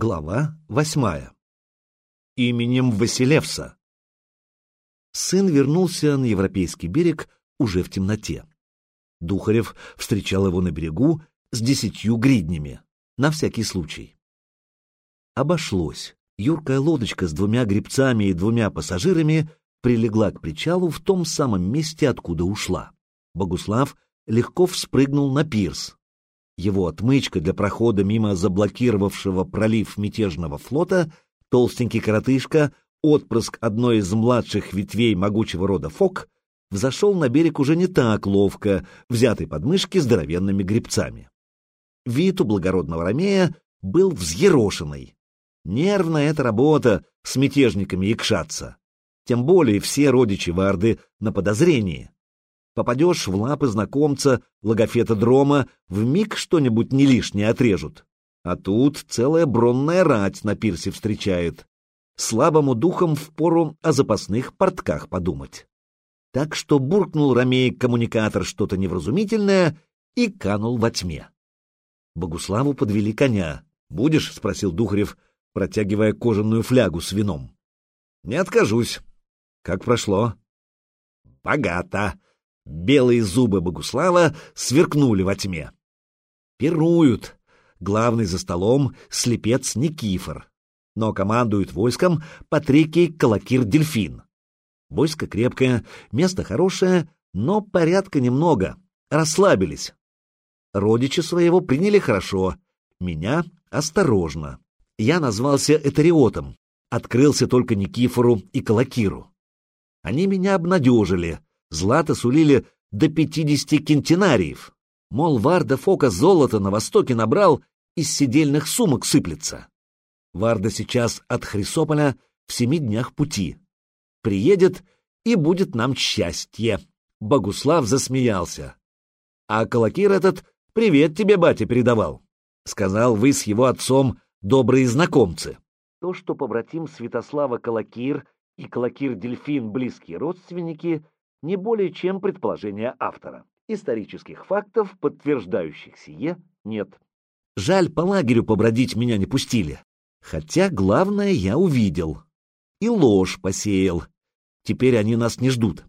Глава восьмая. Именем Василевса. Сын вернулся на европейский берег уже в темноте. Духарев встречал его на берегу с десятью гриднями, на всякий случай. Обошлось. Юркая лодочка с двумя гребцами и двумя пассажирами прилегла к причалу в том самом месте, откуда ушла. Богуслав легко вспрыгнул на пирс, его отмычка для прохода мимо заблокировавшего пролив мятежного флота, толстенький коротышка, отпрыск одной из младших ветвей могучего рода Фок, взошел на берег уже не так ловко, взятый под мышки здоровенными гребцами. Вид у благородного ромея был взъерошенный. Нервная эта работа с мятежниками якшаться. Тем более все родичи Варды на подозрении. Попадешь в лапы знакомца, логофета Дрома, в миг что-нибудь не лишнее отрежут. А тут целая бронная рать на пирсе встречает. Слабому духом впору о запасных портках подумать. Так что буркнул Ромей коммуникатор что-то невразумительное и канул во тьме. Богуславу подвели коня. «Будешь?» — спросил Духарев, протягивая кожаную флягу с вином. «Не откажусь». «Как прошло?» «Богато», Белые зубы Богуслава сверкнули во тьме. Пируют. Главный за столом — слепец Никифор. Но командует войском Патрикий Калакир-Дельфин. Войско крепкое, место хорошее, но порядка немного. Расслабились. Родичи своего приняли хорошо, меня — осторожно. Я назвался Этериотом, открылся только Никифору и Калакиру. Они меня обнадежили — Злато сулили до пятидесяти кентинариев. Мол, Варда Фока золото на востоке набрал, из сидельных сумок сыплется. Варда сейчас от Хрисополя в семи днях пути. Приедет, и будет нам счастье. Богуслав засмеялся. А Калакир этот «Привет тебе, батя, передавал». Сказал, вы с его отцом добрые знакомцы. То, что побратим Святослава Калакир и Калакир-Дельфин близкие родственники — не более чем предположение автора. Исторических фактов, подтверждающих сие, нет. Жаль, по лагерю побродить меня не пустили. Хотя главное я увидел. И ложь посеял. Теперь они нас не ждут.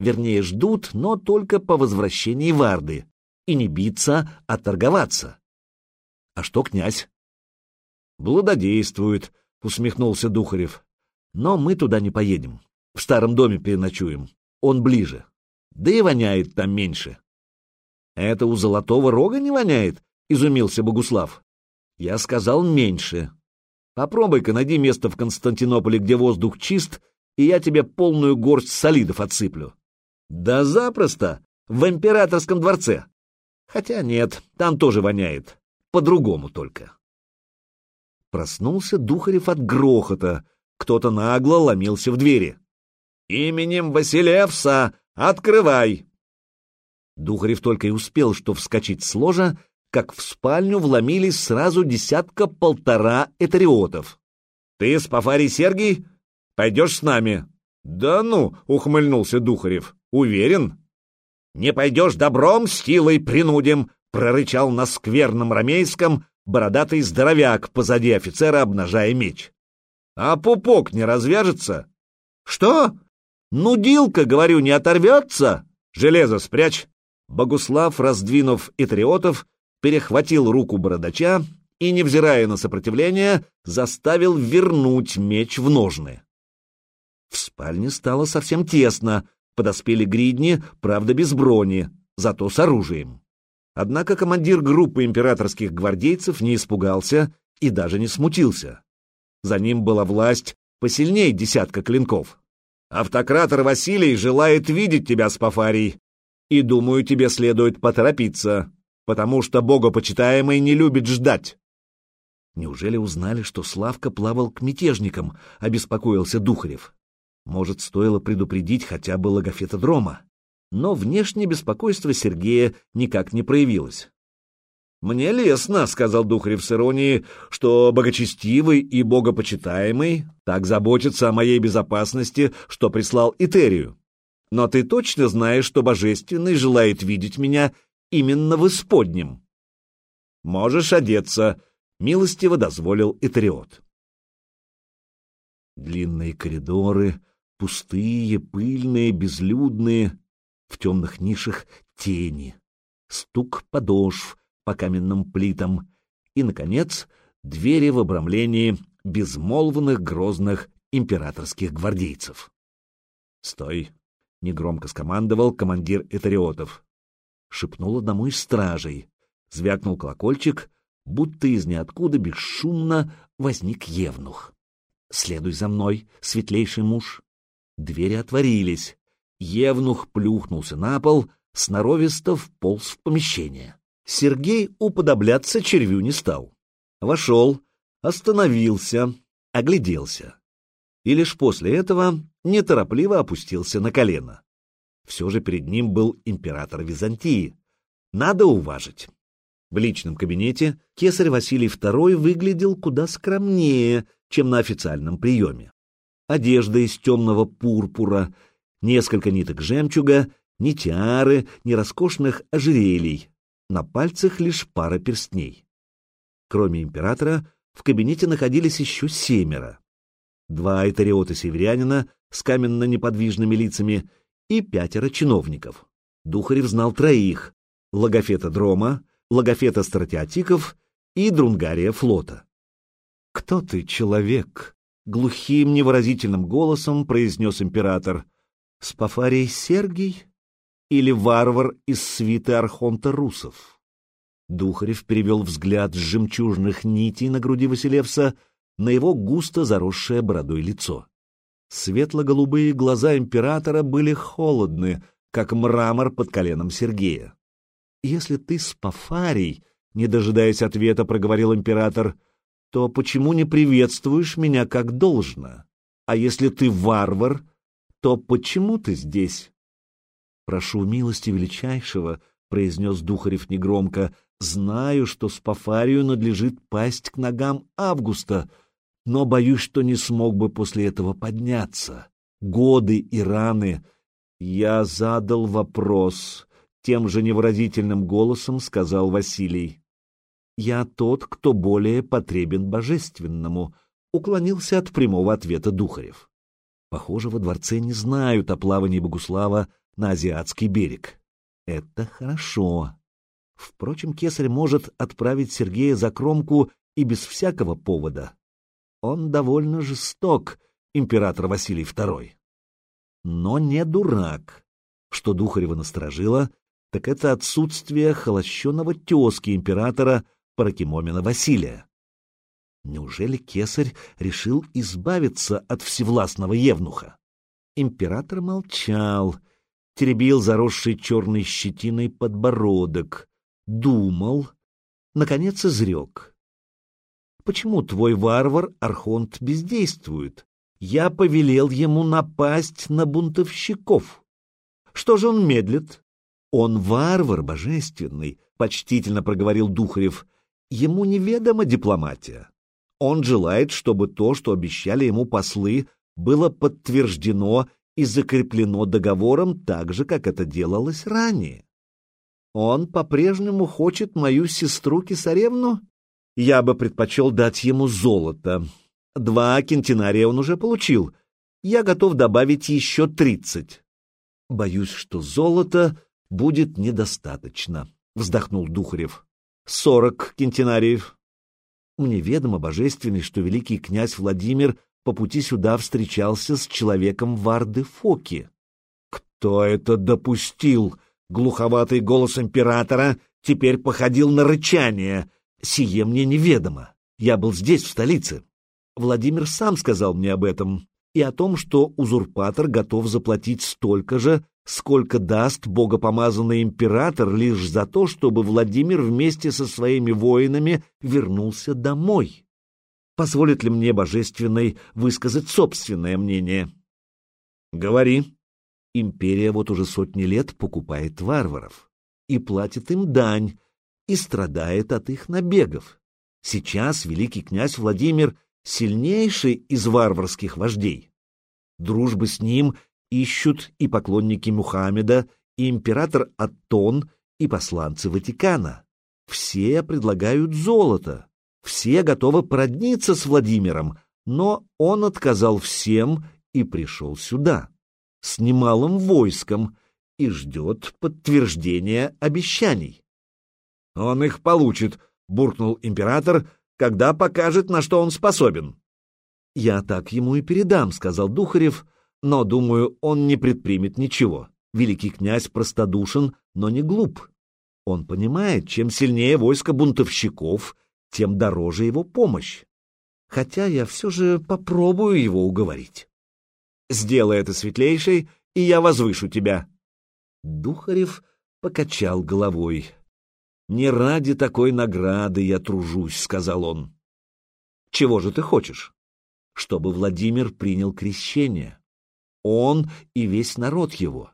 Вернее, ждут, но только по возвращении Варды. И не биться, а торговаться. А что князь? Благодействует, усмехнулся Духарев. Но мы туда не поедем. В старом доме переночуем он ближе. Да и воняет там меньше. Это у Золотого Рога не воняет, изумился Богуслав. Я сказал меньше. Попробуй-ка найди место в Константинополе, где воздух чист, и я тебе полную горсть солидов отсыплю. Да запросто, в императорском дворце. Хотя нет, там тоже воняет, по-другому только. Проснулся Духарев от грохота, кто-то нагло ломился в двери. «Именем Василевса! Открывай!» Духарев только и успел, что вскочить с ложа, как в спальню вломились сразу десятка-полтора этериотов. «Ты, Спафарий Сергий, пойдешь с нами?» «Да ну!» — ухмыльнулся Духарев. «Уверен?» «Не пойдешь добром, силой принудим!» — прорычал на скверном ромейском бородатый здоровяк позади офицера, обнажая меч. «А пупок не развяжется?» «Что?» «Нудилка, говорю, не оторвется!» «Железо спрячь!» Богуслав, раздвинув итриотов, перехватил руку бородача и, невзирая на сопротивление, заставил вернуть меч в ножны. В спальне стало совсем тесно, подоспели гридни, правда без брони, зато с оружием. Однако командир группы императорских гвардейцев не испугался и даже не смутился. За ним была власть посильнее десятка клинков. Автократор Василий желает видеть тебя, Спафарий, и, думаю, тебе следует поторопиться, потому что богопочитаемый не любит ждать. Неужели узнали, что Славка плавал к мятежникам, обеспокоился Духарев? Может, стоило предупредить хотя бы логофетодрома? Но внешнее беспокойство Сергея никак не проявилось. «Мне лестно», — сказал Духарев с иронией, — «что богочестивый и богопочитаемый так заботится о моей безопасности, что прислал Итерию. Но ты точно знаешь, что Божественный желает видеть меня именно в исподнем?» «Можешь одеться», милостиво дозволил Этериот. Длинные коридоры, пустые, пыльные, безлюдные, в темных нишах тени, стук подошв по каменным плитам и, наконец, двери в обрамлении безмолвных грозных императорских гвардейцев. «Стой!» — негромко скомандовал командир Этериотов. Шепнул одному из стражей. Звякнул колокольчик, будто из ниоткуда бесшумно возник евнух. «Следуй за мной, светлейший муж!» Двери отворились. Евнух плюхнулся на пол, сноровисто вполз в помещение. Сергей уподобляться червю не стал. Вошел, остановился, огляделся. И лишь после этого неторопливо опустился на колено. Все же перед ним был император Византии. Надо уважить. В личном кабинете кесарь Василий II выглядел куда скромнее, чем на официальном приеме. Одежда из темного пурпура, несколько ниток жемчуга, ни тиары, ни роскошных ожерелий, на пальцах лишь пара перстней. Кроме императора, в кабинете находились еще семеро. Два этариота-северянина с каменно-неподвижными лицами и пятеро чиновников. Духарев знал троих — Логофета Дрома, Логофета Стратиотиков и Друнгария флота. «Кто ты, человек?» — глухим невыразительным голосом произнес император. «Спафарий Сергий или варвар из свиты Архонта Русов?» Духарев перевел взгляд с жемчужных нитей на груди Василевса на его густо заросшее бородой лицо. Светло-голубые глаза императора были холодны, как мрамор под коленом Сергея. «Если ты спафарий», — не дожидаясь ответа, проговорил император, — «то почему не приветствуешь меня как должно? А если ты варвар, то почему ты здесь?» «Прошу милости величайшего», — произнес Духарев негромко, — «знаю, что Спафарию надлежит пасть к ногам Августа, но боюсь, что не смог бы после этого подняться. Годы и раны. Я задал вопрос, тем же невыразительным голосом сказал Василий. «Я тот, кто более потребен божественному», — уклонился от прямого ответа Духарев. Похоже, во дворце не знают о плавании Богуслава на азиатский берег. Это хорошо. Впрочем, кесарь может отправить Сергея за кромку и без всякого повода. Он довольно жесток, император Василий II. Но не дурак. Что Духарева насторожило, так это отсутствие холощенного тезки императора Паракимомина Василия. Неужели кесарь решил избавиться от всевластного евнуха? Император молчал, теребил заросший черной щетиной подбородок, думал, наконец изрек. «Почему твой варвар Архонт бездействует? Я повелел ему напасть на бунтовщиков. Что же он медлит? «Он варвар божественный», — почтительно проговорил Духарев. «Ему неведома дипломатия. Он желает, чтобы то, что обещали ему послы, было подтверждено и закреплено договором так же, как это делалось ранее. Он по-прежнему хочет мою сестру-кесаревну? Я бы предпочел дать ему золото. Два кентинария он уже получил. Я готов добавить еще тридцать. Боюсь, что золото будет недостаточно, — вздохнул Духарев. — Сорок кентинариев. Мне ведомо, божественный, что великий князь Владимир по пути сюда встречался с человеком Варды Фоки. — Кто это допустил? — глуховатый голос императора теперь походил на рычание. Сие мне неведомо. Я был здесь, в столице. Владимир сам сказал мне об этом и о том, что узурпатор готов заплатить столько же, сколько даст богопомазанный император лишь за то, чтобы Владимир вместе со своими воинами вернулся домой. Позволит ли мне, божественный, высказать собственное мнение? Говори. Империя вот уже сотни лет покупает варваров и платит им дань, и страдает от их набегов. Сейчас великий князь Владимир сильнейший из варварских вождей. Дружбы с ним ищут и поклонники Мухаммеда, и император Аттон, и посланцы Ватикана. Все предлагают золото. Все готовы породниться с Владимиром, но он отказал всем и пришел сюда, с немалым войском, и ждет подтверждения обещаний. «Он их получит», — буркнул император, — «когда покажет, на что он способен». «Я так ему и передам», — сказал Духарев, — «но, думаю, он не предпримет ничего. Великий князь простодушен, но не глуп. Он понимает, чем сильнее войско бунтовщиков, тем дороже его помощь. Хотя я все же попробую его уговорить. Сделай это светлейший, и я возвышу тебя. Духарев покачал головой. «Не ради такой награды я тружусь», — сказал он. «Чего же ты хочешь?» «Чтобы Владимир принял крещение. Он и весь народ его.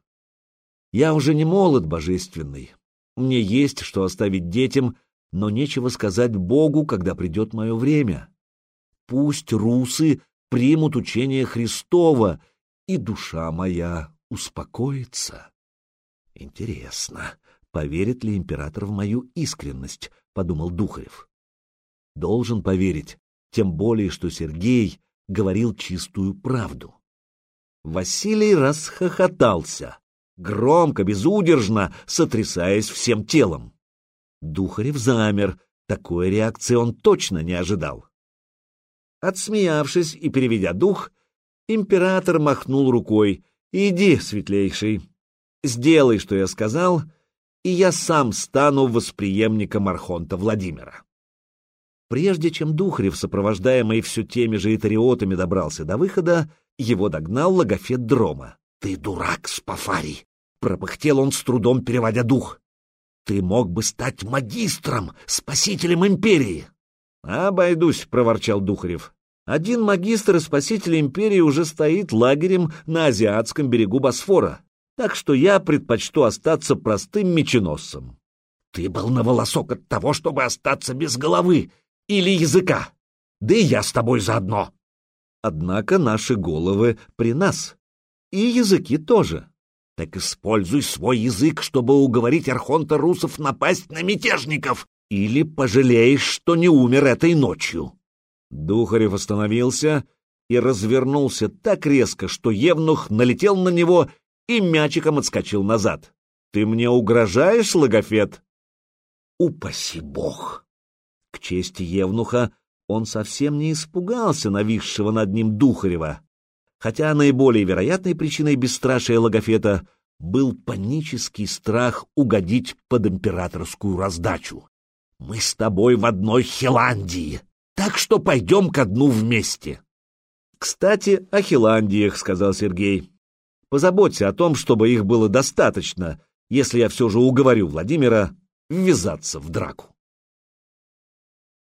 Я уже не молод божественный. Мне есть что оставить детям, но нечего сказать Богу, когда придет мое время. Пусть русы примут учение Христова, и душа моя успокоится». Интересно, поверит ли император в мою искренность, подумал Духарев. Должен поверить, тем более, что Сергей говорил чистую правду. Василий расхохотался, громко, безудержно, сотрясаясь всем телом. Духарев замер, такой реакции он точно не ожидал. Отсмеявшись и переведя дух, император махнул рукой. «Иди, светлейший, Сделай, что я сказал, и я сам стану восприемником Архонта Владимира. Прежде чем Духарев, сопровождаемый все теми же итариотами, добрался до выхода, его догнал логофет Дрома. «Ты дурак, Спафарий!» — пропыхтел он с трудом, переводя дух. «Ты мог бы стать магистром, спасителем империи!» «Обойдусь», — проворчал Духарев. «Один магистр и спаситель империи уже стоит лагерем на азиатском берегу Босфора так что я предпочту остаться простым меченосцем. Ты был на волосок от того, чтобы остаться без головы или языка. Да и я с тобой заодно. Однако наши головы при нас. И языки тоже. Так используй свой язык, чтобы уговорить архонта русов напасть на мятежников, или пожалеешь, что не умер этой ночью. Духарев остановился и развернулся так резко, что Евнух налетел на него и мячиком отскочил назад. «Ты мне угрожаешь, логофет?» «Упаси бог!» К чести Евнуха он совсем не испугался нависшего над ним Духарева, хотя наиболее вероятной причиной бесстрашия логофета был панический страх угодить под императорскую раздачу. «Мы с тобой в одной Хиландии, так что пойдем ко дну вместе». «Кстати, о Хиландиях», — сказал Сергей. Позаботься о том, чтобы их было достаточно, если я все же уговорю Владимира ввязаться в драку.